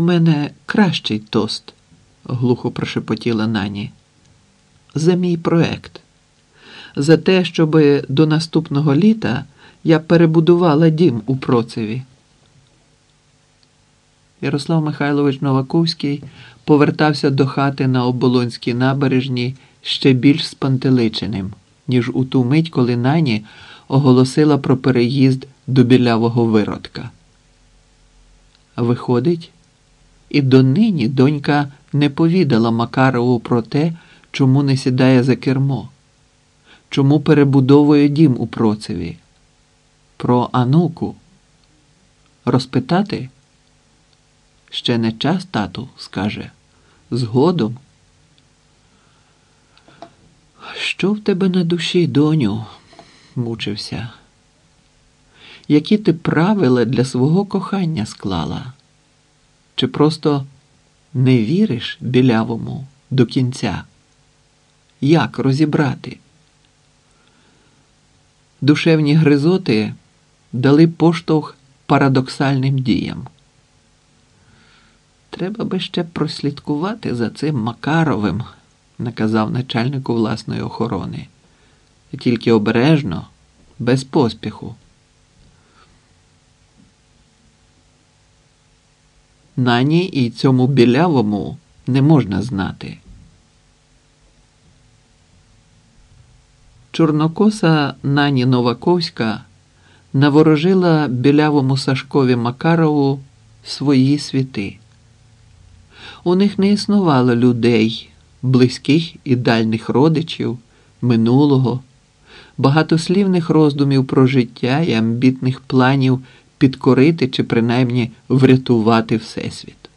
У мене кращий тост, глухо прошепотіла нані. За мій проект. За те, щоб до наступного літа я перебудувала дім у Процеві. Ярослав Михайлович Новаковський повертався до хати на оболонській набережній ще більш спантеличеним, ніж у ту мить, коли нані оголосила про переїзд до білявого виродка. Виходить, і донині донька не повідала Макарову про те, чому не сідає за кермо, чому перебудовує дім у Процеві, про Ануку. Розпитати? Ще не час, тату, скаже. Згодом. Що в тебе на душі, доню? мучився. Які ти правила для свого кохання склала? Чи просто не віриш білявому до кінця? Як розібрати? Душевні гризоти дали поштовх парадоксальним діям. Треба би ще прослідкувати за цим Макаровим, наказав начальнику власної охорони. Тільки обережно, без поспіху. Нані і цьому білявому не можна знати. Чорнокоса Нані Новаковська наворожила білявому Сашкові Макарову свої світи. У них не існувало людей, близьких і дальніх родичів, минулого, багатослівних роздумів про життя і амбітних планів підкорити чи принаймні врятувати Всесвіт.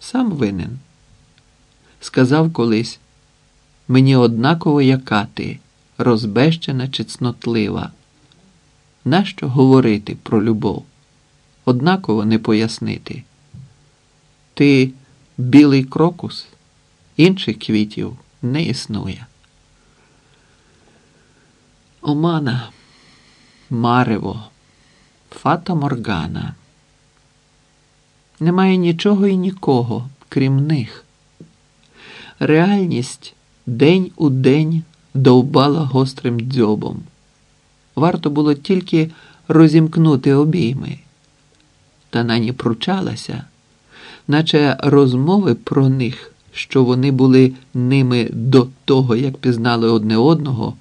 Сам винен. Сказав колись мені однаково яка ти, розбещена чи цнотлива. Нащо говорити про любов? Однаково не пояснити. Ти білий крокус, інших квітів не існує. Омана, Марево, Фата Моргана. Немає нічого і нікого, крім них. Реальність день у день довбала гострим дзьобом. Варто було тільки розімкнути обійми. Та нані пручалася наче розмови про них, що вони були ними до того, як пізнали одне одного,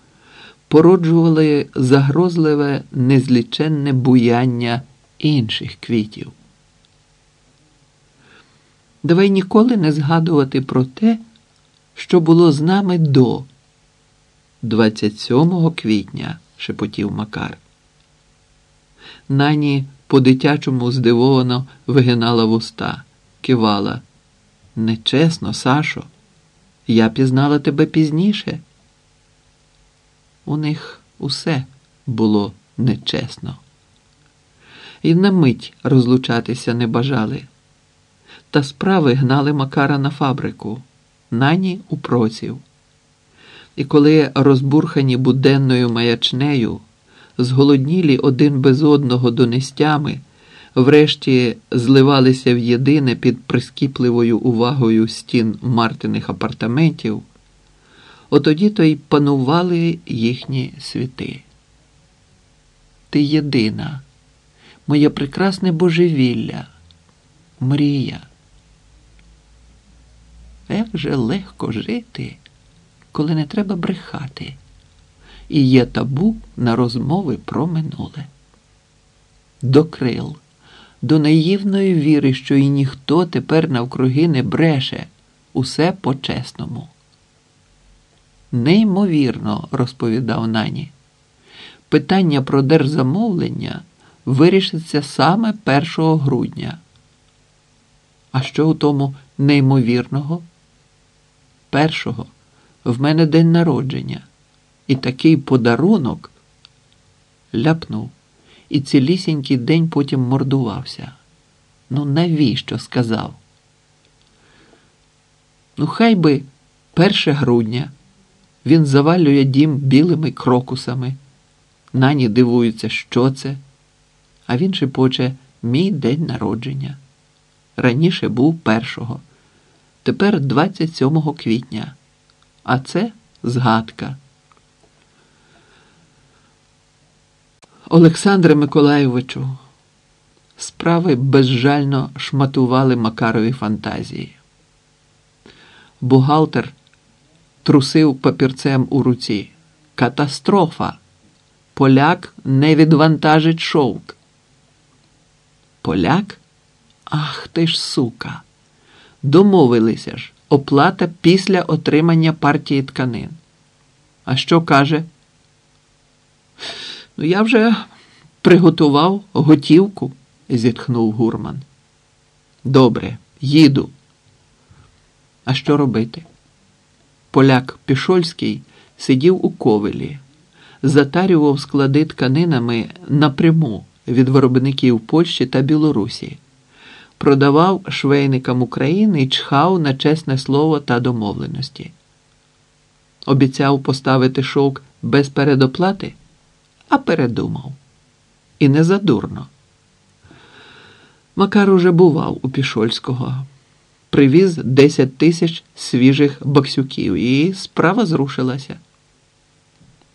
породжували загрозливе незліченне буяння інших квітів. Давай ніколи не згадувати про те, що було з нами до 27 квітня, шепотів Макар. Нані по дитячому здивовано вигинала вуста кивала. Нечесно, Сашо, я пізнала тебе пізніше. У них усе було нечесно. І на мить розлучатися не бажали. Та справи гнали Макара на фабрику, нані у проців. І коли розбурхані буденною маячнею, зголоднілі один без одного донестями, врешті зливалися в єдине під прискіпливою увагою стін Мартиних апартаментів, отоді то й панували їхні світи. Ти єдина, моє прекрасне божевілля, мрія. Як же легко жити, коли не треба брехати, і є табу на розмови про минуле. До крил до наївної віри, що і ніхто тепер навкруги не бреше, усе по-чесному. Неймовірно, розповідав нані, питання про держзамовлення вирішиться саме 1 грудня. А що у тому неймовірного? Першого в мене день народження, і такий подарунок ляпнув і цілісінький день потім мордувався. Ну, навіщо сказав? Ну, хай би 1 грудня він завалює дім білими крокусами. Нані дивуються, що це, а він шепоче мій день народження. Раніше був першого, тепер 27 квітня. А це згадка. Олександре Миколайовичу, справи безжально шматували Макарові фантазії. Бухгалтер трусив папірцем у руці. Катастрофа. Поляк не відвантажить шовк. Поляк? Ах ти ж сука. Домовилися ж. Оплата після отримання партії тканин. А що каже? Ну, я вже приготував готівку, зітхнув гурман. Добре, їду. А що робити? Поляк Пішольський сидів у ковелі, затарював склади тканинами напряму від виробників Польщі та Білорусі, продавав швейникам України і чхав на чесне слово та домовленості. Обіцяв поставити шовк без передоплати, а передумав. І не задурно. Макар уже бував у Пішольського привіз 10 тисяч свіжих боксюків, і справа зрушилася.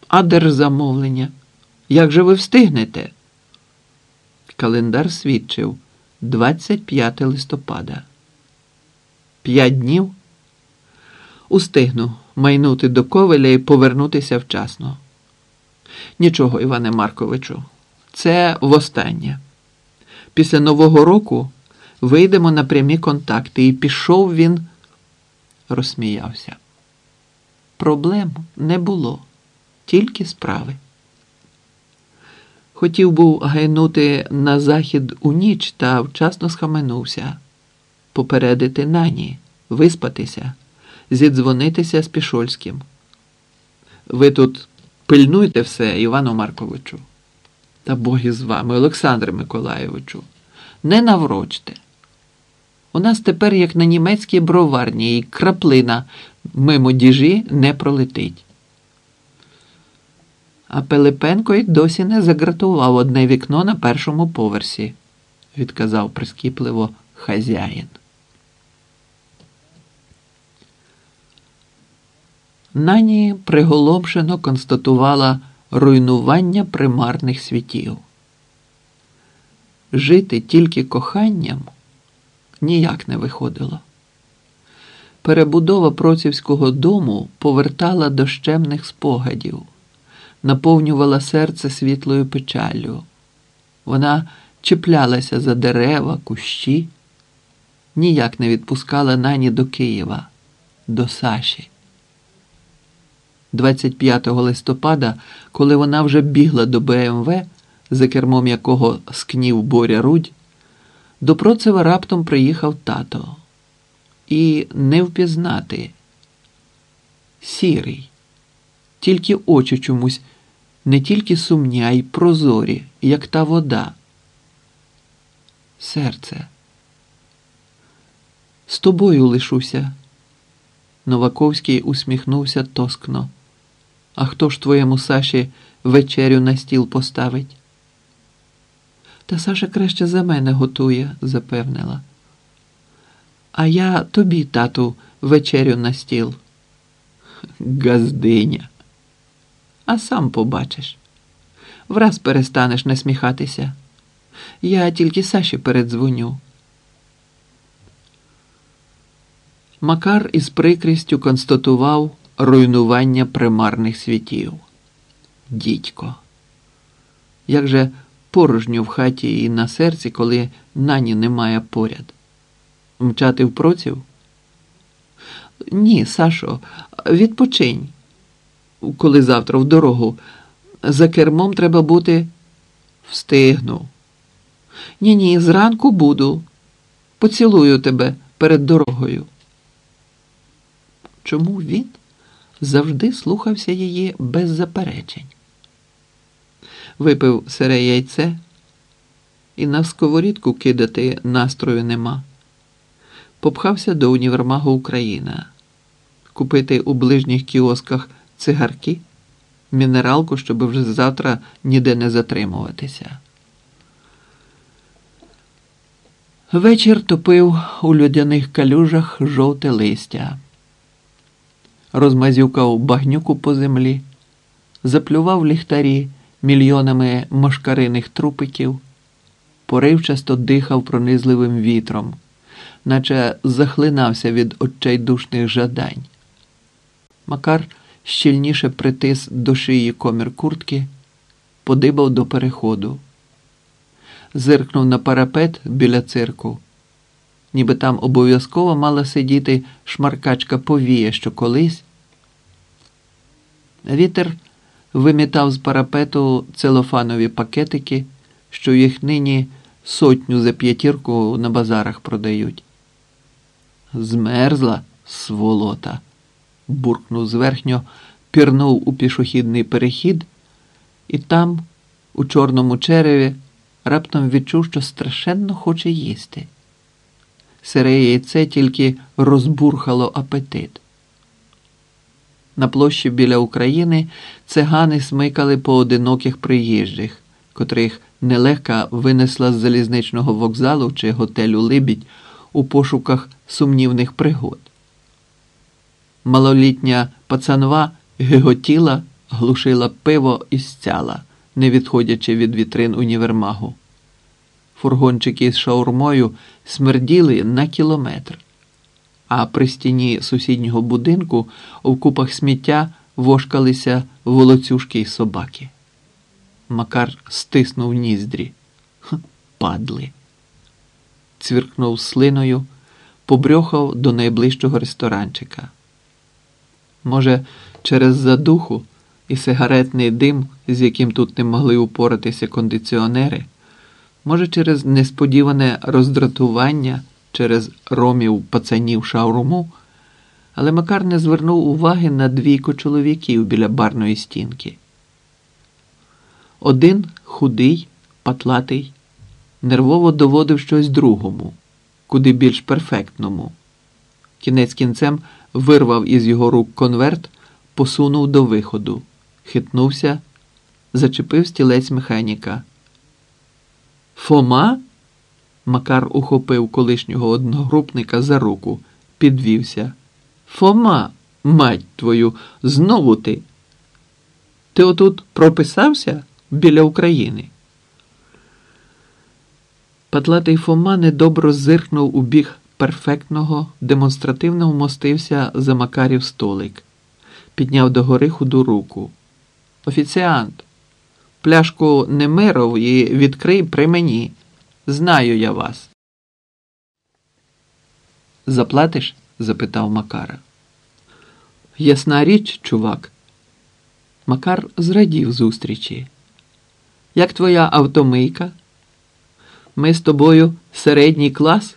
А держзамовлення? Як же ви встигнете? Календар свідчив 25 листопада. П'ять днів устигну майнути до ковеля і повернутися вчасно. Нічого, Іване Марковичу, це востаннє. Після Нового року вийдемо на прямі контакти. І пішов він, розсміявся. Проблем не було, тільки справи. Хотів був гайнути на захід у ніч та вчасно схаменувся, попередити нані, виспатися, зідзвонитися з Пішольським. Ви тут пильнуйте все, Івану Марковичу. Та боги з вами, Олександре Миколаєвичу, не наврочте. У нас тепер, як на німецькій броварні, і краплина мимо діжі не пролетить. А Пилипенко й досі не загратував одне вікно на першому поверсі, відказав прискіпливо хазяїн. Нані приголомшено констатувала руйнування примарних світів. Жити тільки коханням ніяк не виходило. Перебудова процівського дому повертала до щемних спогадів, наповнювала серце світлою печаллю. Вона чіплялася за дерева, кущі, ніяк не відпускала нані до Києва, до Саші. 25 листопада, коли вона вже бігла до БМВ, за кермом якого скнів Боря Рудь, до Процева раптом приїхав тато. І не впізнати. Сірий, тільки очі чомусь не тільки сумні, а й прозорі, як та вода. Серце. З тобою лишуся. Новаковський усміхнувся тоскно. А хто ж твоєму Саші вечерю на стіл поставить? Та Саша краще за мене готує, запевнила. А я тобі, тату, вечерю на стіл. Газдиня. А сам побачиш. Враз перестанеш насміхатися. Я тільки Саші передзвоню. Макар із прикрістю констатував руйнування примарних світів. Дідько. Як же порожньо в хаті і на серці, коли нані немає поряд. Мчати в проців? Ні, Сашо, відпочинь. Коли завтра в дорогу. За кермом треба бути встигну. Ні, ні, зранку буду. Поцілую тебе перед дорогою. Чому він завжди слухався її без заперечень? Випив сире яйце, і на сковорідку кидати настрою нема. Попхався до універмагу Україна, купити у ближніх кіосках цигарки, мінералку, щоб вже завтра ніде не затримуватися. Вечір топив у людяних калюжах жовте листя, розмазюкав багнюку по землі, заплював ліхтарі мільйонами мошкариних трупиків, поривчасто дихав пронизливим вітром, наче захлинався від отчайдушних жадань. Макар щільніше притис до шиї комір куртки, подибав до переходу зиркнув на парапет біля цирку, ніби там обов'язково мала сидіти шмаркачка повія, що колись. Вітер вимітав з парапету целофанові пакетики, що їх нині сотню за п'ятірку на базарах продають. Змерзла сволота, буркнув зверхньо, пірнув у пішохідний перехід, і там, у чорному череві, раптом відчув, що страшенно хоче їсти. Сире яйце тільки розбурхало апетит. На площі біля України цигани смикали поодиноких приїжджих, котрих нелегка винесла з залізничного вокзалу чи готелю Либідь у пошуках сумнівних пригод. Малолітня пацанва гиготіла, глушила пиво і стяла не відходячи від вітрин універмагу. Фургончики з шаурмою смерділи на кілометр, а при стіні сусіднього будинку в купах сміття вошкалися волоцюжки й собаки. Макар стиснув ніздрі. Х, падли. Цвіркнув слиною, побрьохав до найближчого ресторанчика. Може, через задуху і сигаретний дим, з яким тут не могли упоратися кондиціонери, може, через несподіване роздратування, через ромів пацанів шауруму, але Макар не звернув уваги на двійко чоловіків біля барної стінки. Один худий, патлатий, нервово доводив щось другому, куди більш перфектному. Кінець кінцем вирвав із його рук конверт, посунув до виходу хитнувся, зачепив стілець механіка. Фома? Макар ухопив колишнього одногрупника за руку, підвівся. Фома, мать твою, знову ти. Ти отут прописався біля України? Патлатий Фома недобро зиркнув у біг перфектного, демонстративно вмостився за Макарів столик, підняв догори худу руку. Офіціант, пляшку Немиров і відкрий при мені. Знаю я вас. Заплатиш? запитав Макара. Ясна річ, чувак. Макар зрадів зустрічі. Як твоя автомийка? Ми з тобою середній клас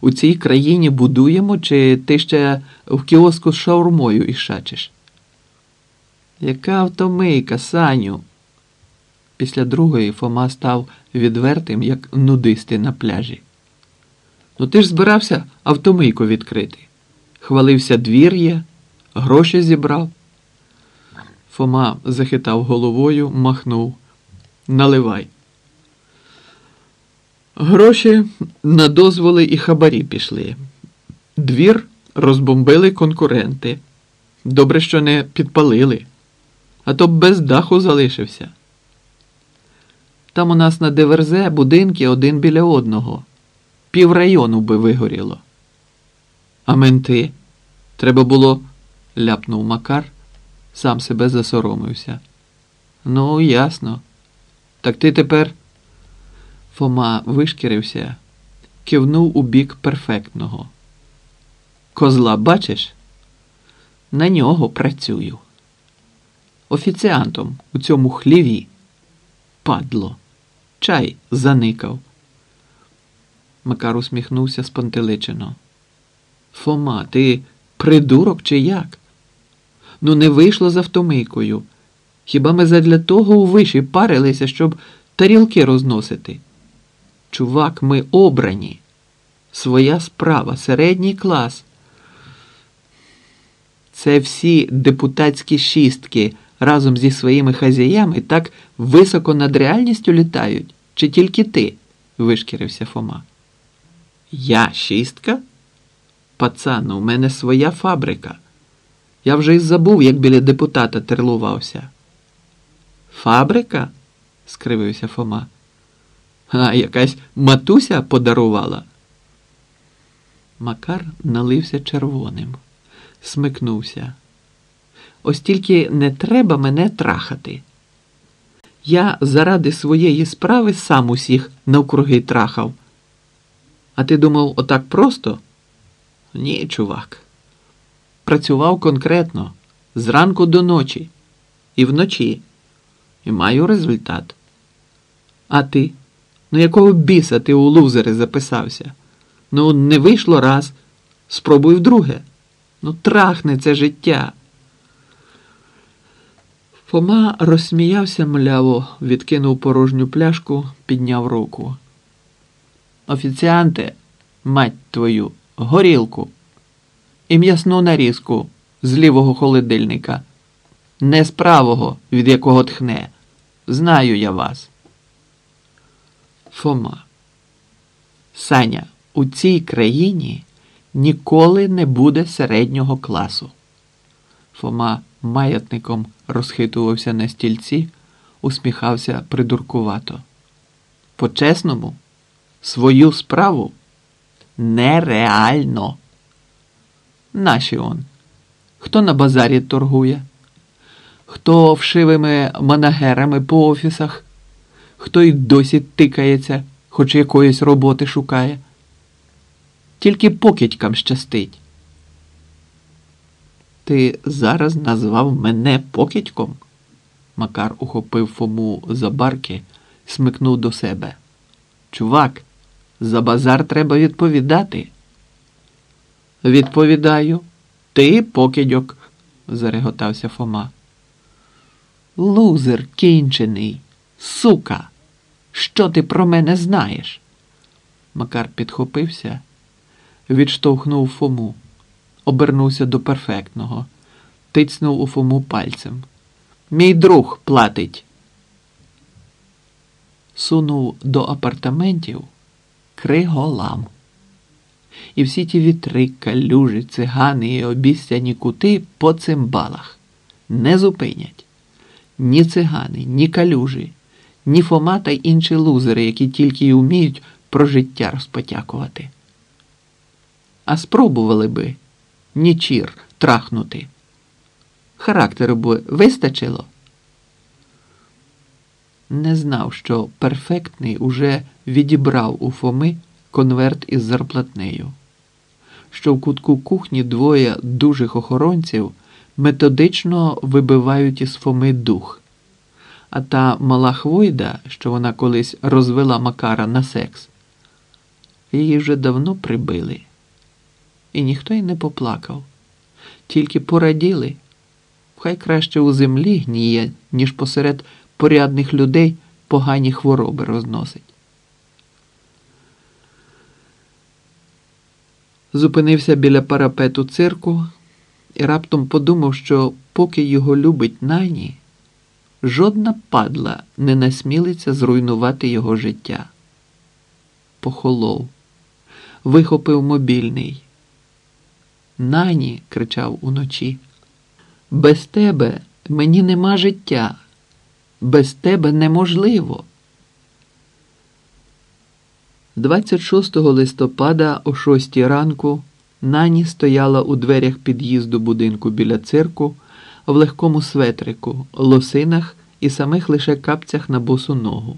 у цій країні будуємо, чи ти ще в кіоску з шаурмою ішачиш? Яка автомийка, Саню? Після другої Фома став відвертим, як нудисти на пляжі. Ну ти ж збирався автомийку відкрити. Хвалився двір є, гроші зібрав. Фома захитав головою, махнув. Наливай. Гроші на дозволи і хабарі пішли. Двір розбомбили конкуренти. Добре, що не підпалили а то б без даху залишився. Там у нас на диверзе будинки один біля одного. Пів району би вигоріло. А менти треба було, ляпнув Макар, сам себе засоромився. Ну, ясно. Так ти тепер. Фома вишкірився, кивнув у бік перфектного. Козла бачиш? На нього працюю офіціантом у цьому хліві. Падло. Чай заникав. Макар усміхнувся спантеличено. Фома, ти придурок чи як? Ну, не вийшло з автомийкою. Хіба ми задля того у виші парилися, щоб тарілки розносити? Чувак, ми обрані. Своя справа, середній клас. Це всі депутатські шістки разом зі своїми хазяями так високо над реальністю літають, чи тільки ти? вишкірився Фома. Я шістка? Пацан, у мене своя фабрика. Я вже й забув, як біля депутата терлувався. Фабрика? скривився Фома. А якась матуся подарувала. Макар налився червоним, смикнувся. Ось тільки не треба мене трахати. Я заради своєї справи сам усіх навкруги трахав. А ти думав, отак просто? Ні, чувак. Працював конкретно зранку до ночі і вночі, і маю результат. А ти? Ну, якого біса ти у лузери записався? Ну, не вийшло раз. Спробуй вдруге. Ну, трахне це життя. Фома розсміявся мляво, відкинув порожню пляшку, підняв руку. Офіціанте, мать твою, горілку і м'ясну нарізку з лівого холодильника, не з правого, від якого тхне. Знаю я вас. Фома. Саня, у цій країні ніколи не буде середнього класу. Фома маятником розхитувався на стільці, усміхався придуркувато. По-чесному, свою справу нереально. Наші он. Хто на базарі торгує, хто вшивими манагерами по офісах, хто й досі тикається, хоч якоїсь роботи шукає. Тільки покидькам щастить. Ти зараз назвав мене покидьком? Макар ухопив Фому за барки, смикнув до себе. Чувак, за базар треба відповідати. Відповідаю, ти покидьок, зареготався Фома. Лузер кінчений, сука. Що ти про мене знаєш? Макар підхопився, відштовхнув Фому, обернувся до перфектного, тицнув у Фому пальцем. Мій друг платить. Сунув до апартаментів криголам. І всі ті вітри, калюжі, цигани і обіцяні кути по цимбалах не зупинять ні цигани, ні калюжі, ні Фома та інші лузери, які тільки й уміють про життя розпотякувати. А спробували би нічір трахнути. Характеру б вистачило. Не знав, що перфектний уже відібрав у Фоми конверт із зарплатнею, що в кутку кухні двоє дужих охоронців методично вибивають із Фоми дух. А та мала Хвойда, що вона колись розвела Макара на секс, її вже давно прибили. І ніхто й не поплакав, тільки пораділи. Хай краще у землі гніє, ніж посеред порядних людей погані хвороби розносить. Зупинився біля парапету цирку і раптом подумав, що поки його любить нані, жодна падла не насмілиться зруйнувати його життя. Похолов, вихопив мобільний. Нані, кричав уночі, без тебе мені нема життя, без тебе неможливо. 26 листопада о 6 ранку Нані стояла у дверях під'їзду будинку біля цирку в легкому светрику, лосинах і самих лише капцях на босу ногу.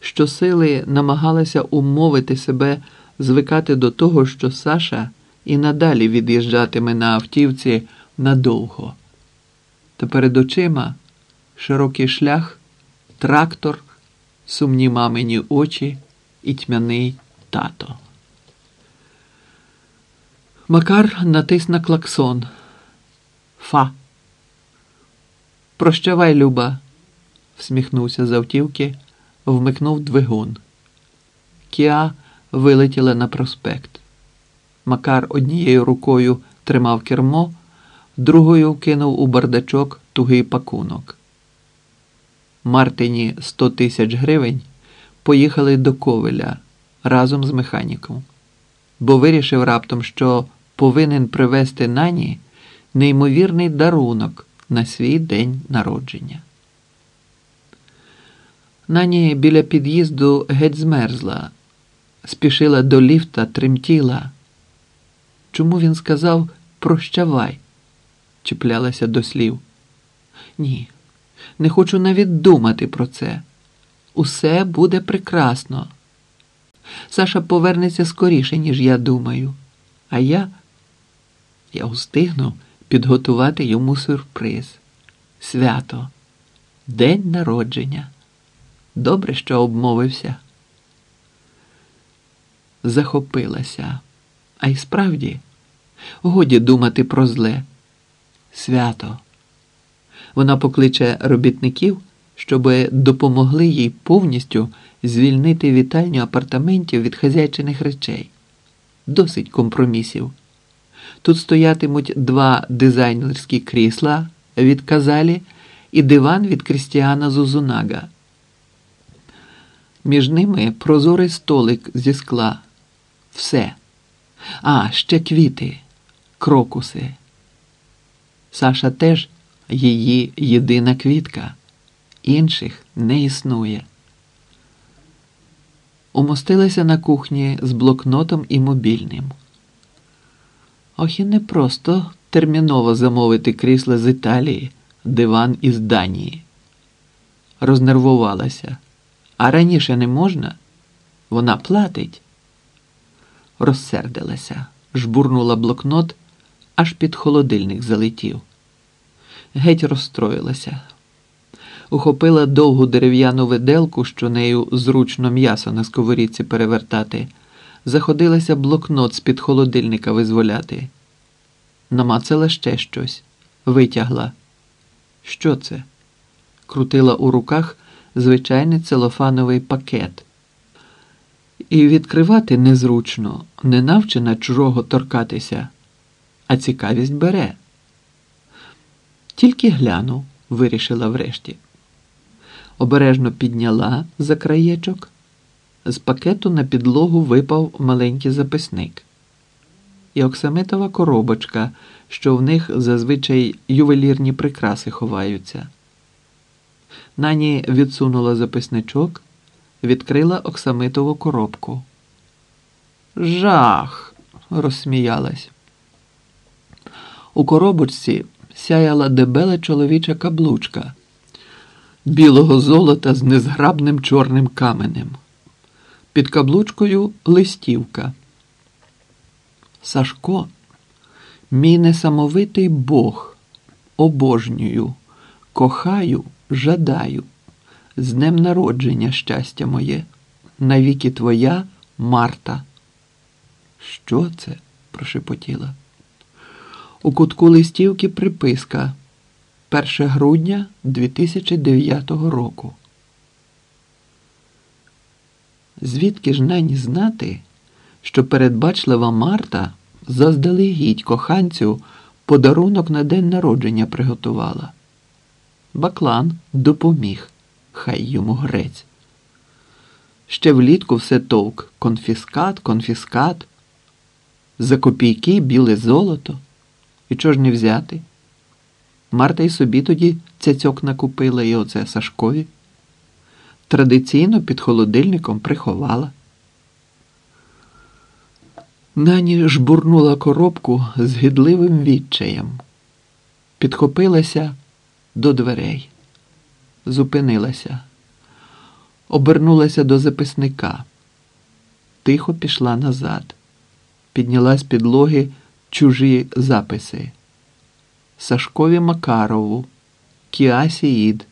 Щосили намагалася умовити себе звикати до того, що Саша і надалі від'їжджатиме на автівці надовго. Та перед очима широкий шлях, трактор, сумні мамині очі і тьмяний тато. Макар натис на клаксон. Фа. Прощавай, Люба, всміхнувся з автівки, вмикнув двигун. Кіа вилетіла на проспект. Макар однією рукою тримав кермо, другою кинув у бардачок тугий пакунок. Мартині сто тисяч гривень поїхали до Ковеля разом з механіком. бо вирішив раптом, що повинен привезти нані неймовірний дарунок на свій день народження. Нані біля під'їзду геть змерзла, спішила до ліфта, тремтіла. Чому він сказав прощавай? чіплялася до слів. Ні, не хочу навіть думати про це. Усе буде прекрасно. Саша повернеться скоріше, ніж я думаю, а я я устигну підготувати йому сюрприз. Свято, день народження. Добре, що обмовився. Захопилася, а й справді, годі думати про зле. Свято. Вона покличе робітників, щоб допомогли їй повністю звільнити вітальню апартаментів від хазяйчиних речей. Досить компромісів. Тут стоятимуть два дизайнерські крісла від Казалі і диван від Крістіана Зузунага. Між ними прозорий столик зі скла. Все. А, ще квіти, крокуси. Саша теж її єдина квітка, інших не існує. Умостилася на кухні з блокнотом і мобільним. Ох і не просто терміново замовити крісло з Італії, диван із Данії. Рознервувалася. А раніше не можна? Вона платить. Розсердилася, жбурнула блокнот, аж під холодильник залетів. Геть розстроїлася. Ухопила довгу дерев'яну виделку, що нею зручно м'ясо на сковорідці перевертати, заходилася блокнот з-під холодильника визволяти. Намацала ще щось, витягла. Що це? Крутила у руках звичайний целофановий пакет. І відкривати незручно, не навчена чужого торкатися, а цікавість бере. Тільки гляну, вирішила врешті. Обережно підняла за краєчок. З пакету на підлогу випав маленький записник. І оксамитова коробочка, що в них зазвичай ювелірні прикраси ховаються. Нані відсунула записничок, відкрила оксамитову коробку. Жах! розсміялась. У коробочці сяяла дебела чоловіча каблучка білого золота з незграбним чорним каменем. Під каблучкою листівка. Сашко, мій несамовитий Бог, обожнюю, кохаю жадаю, з днем народження щастя моє, навіки твоя Марта. Що це? прошепотіла. У кутку листівки приписка 1 грудня 2009 року. Звідки ж нані знати, що передбачлива Марта заздалегідь коханцю подарунок на день народження приготувала? Баклан допоміг, хай йому грець. Ще влітку все товк конфіскат, конфіскат, за копійки біле золото. І чого ж не взяти? Марта й собі тоді цяцьок накупила і оце Сашкові. Традиційно під холодильником приховала. Нані жбурнула коробку з гідливим відчаєм, підхопилася до дверей, зупинилася, обернулася до записника, тихо пішла назад, підняла з підлоги чужі записи. Сашкові Макарову, Кіасіїд,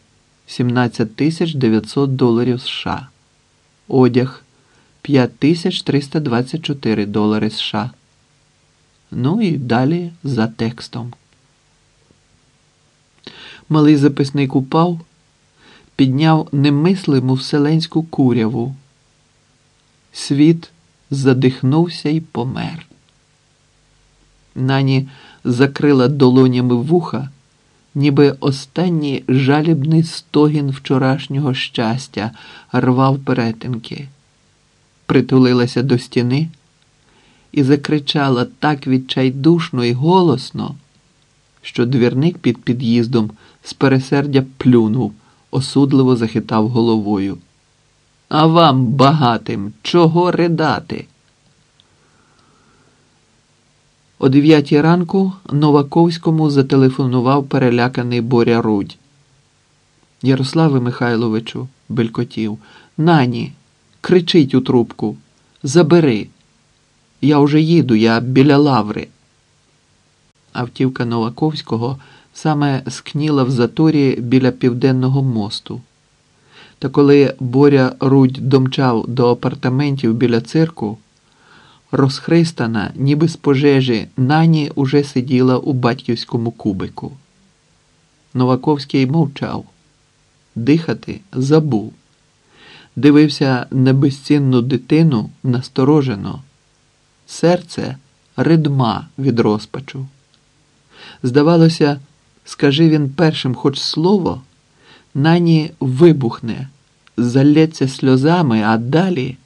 17 тисяч 900 доларів США. Одяг 5324 долари США. Ну і далі за текстом. Малий записник упав, підняв немислиму вселенську куряву. Світ задихнувся і помер. Нані закрила долонями вуха, ніби останній жалібний стогін вчорашнього щастя рвав перетинки, притулилася до стіни і закричала так відчайдушно і голосно, що двірник під під'їздом з пересердя плюнув, осудливо захитав головою. А вам, багатим, чого ридати? О дев'ятій ранку Новаковському зателефонував переляканий Боря Рудь. Ярославе Михайловичу, белькотів, нані, кричить у трубку. Забери. Я уже їду, я біля лаври. Автівка Новаковського саме скніла в заторі біля південного мосту. Та коли Боря Рудь домчав до апартаментів біля цирку, розхристана, ніби з пожежі, нані уже сиділа у батьківському кубику. Новаковський мовчав, дихати забув, дивився на безцінну дитину насторожено, серце ридма від розпачу. Здавалося, скажи він першим хоч слово, нані вибухне, залється сльозами, а далі.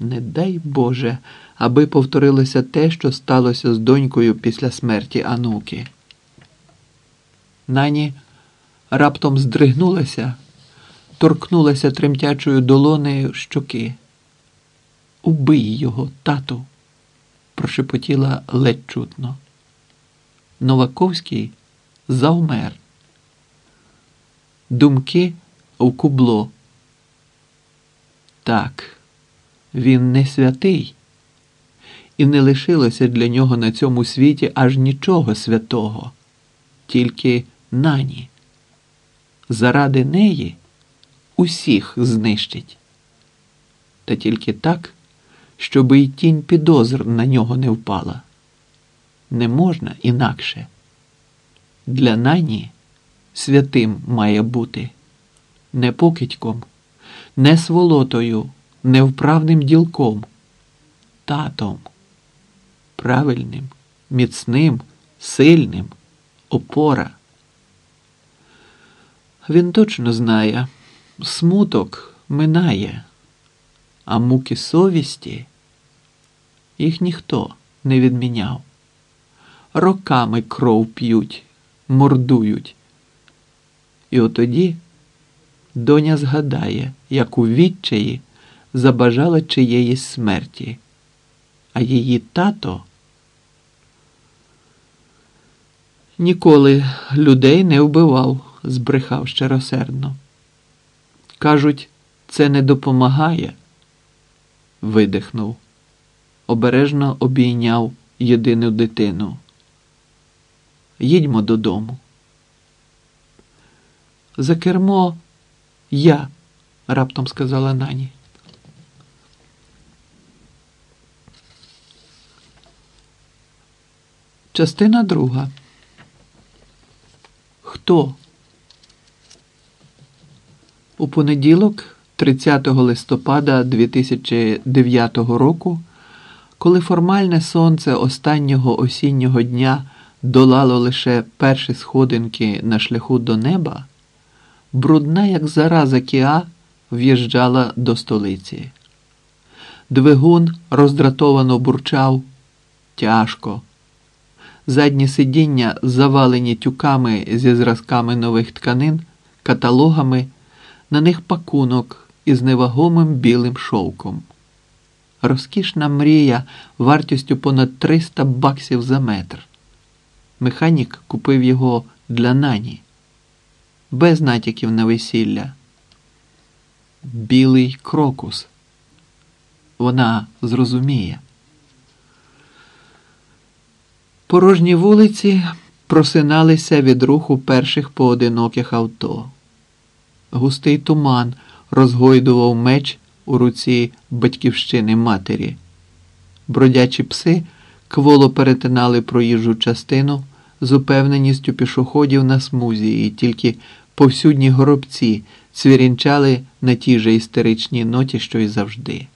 Не дай Боже, аби повторилося те, що сталося з донькою після смерті Ануки. Нані раптом здригнулася, торкнулася тремтячою долонею щоки. Убий його, тату, прошепотіла ледь чутно. Новаковський завмер. Думки в кубло. Так. Він не святий, і не лишилося для нього на цьому світі аж нічого святого, тільки нані. Заради неї усіх знищить. Та тільки так, щоби й тінь підозр на нього не впала. Не можна інакше. Для нані святим має бути не покидьком, не сволотою невправним ділком, татом, правильним, міцним, сильним, опора. Він точно знає, смуток минає, а муки совісті їх ніхто не відміняв. Роками кров п'ють, мордують. І отоді доня згадає, як у відчаї забажала чиєїсь смерті, а її тато ніколи людей не вбивав, збрехав щиросердно. Кажуть, це не допомагає, видихнув, обережно обійняв єдину дитину. Їдьмо додому. За кермо я, раптом сказала нані. Частина друга. Хто? У понеділок, 30 листопада 2009 року, коли формальне сонце останнього осіннього дня долало лише перші сходинки на шляху до неба, брудна, як зараза Кіа, в'їжджала до столиці. Двигун роздратовано бурчав тяжко задні сидіння завалені тюками зі зразками нових тканин, каталогами, на них пакунок із невагомим білим шовком. Розкішна мрія вартістю понад 300 баксів за метр. Механік купив його для нані, без натяків на весілля. Білий крокус. Вона зрозуміє. Порожні вулиці просиналися від руху перших поодиноких авто. Густий туман розгойдував меч у руці батьківщини матері. Бродячі пси кволо перетинали проїжджу частину з упевненістю пішоходів на смузі, і тільки повсюдні горобці цвірінчали на тій же істеричній ноті, що й завжди.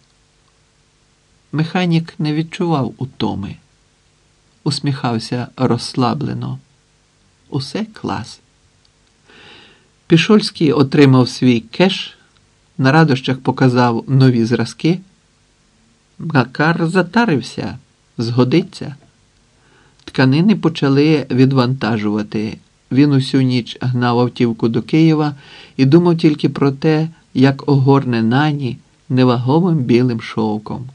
Механік не відчував утоми усміхався розслаблено. Усе клас. Пішольський отримав свій кеш, на радощах показав нові зразки. Макар затарився, згодиться. Тканини почали відвантажувати. Він усю ніч гнав автівку до Києва і думав тільки про те, як огорне нані невагомим білим шовком.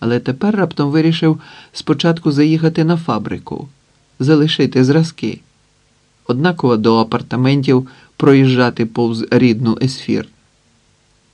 Але тепер раптом вирішив спочатку заїхати на фабрику, залишити зразки. Однаково до апартаментів проїжджати повз рідну есфір.